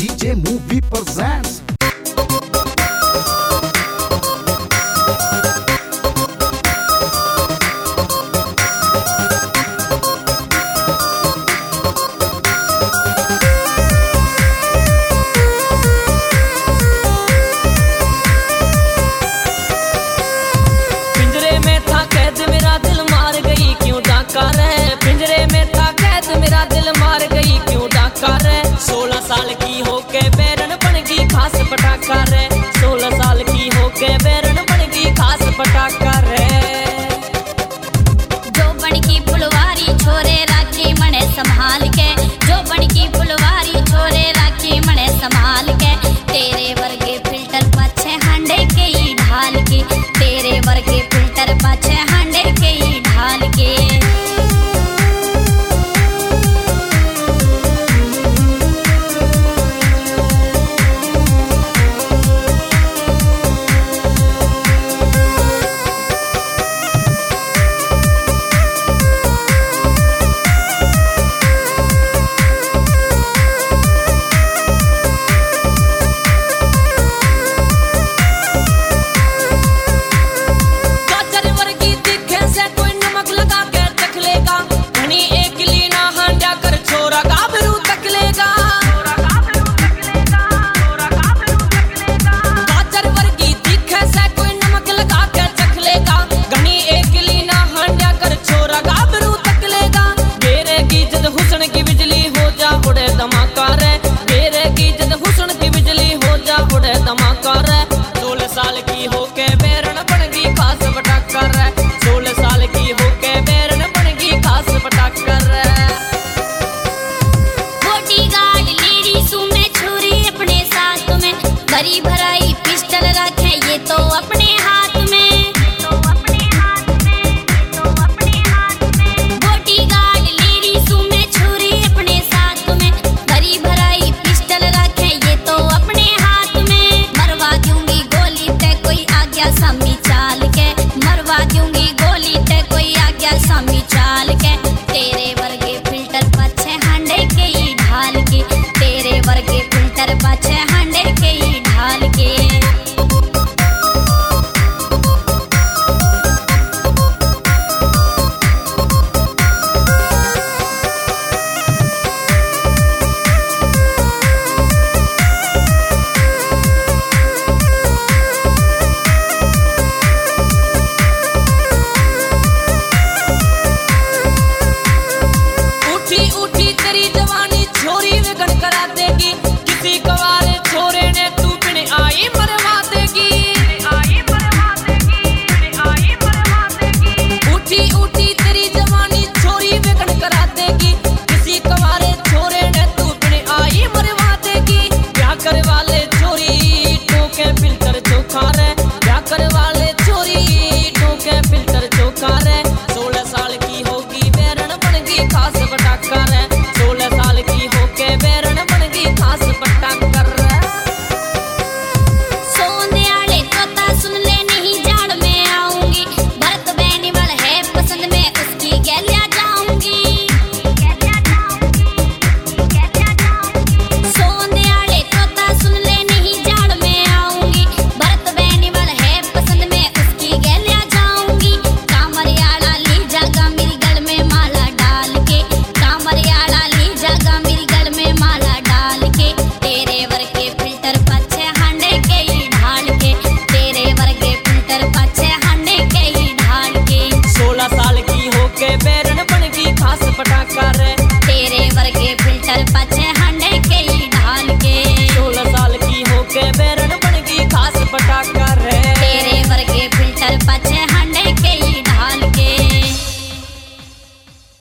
DJ Movie presents. करे सोलह साल की हो करके फ़िल्टर बचे para.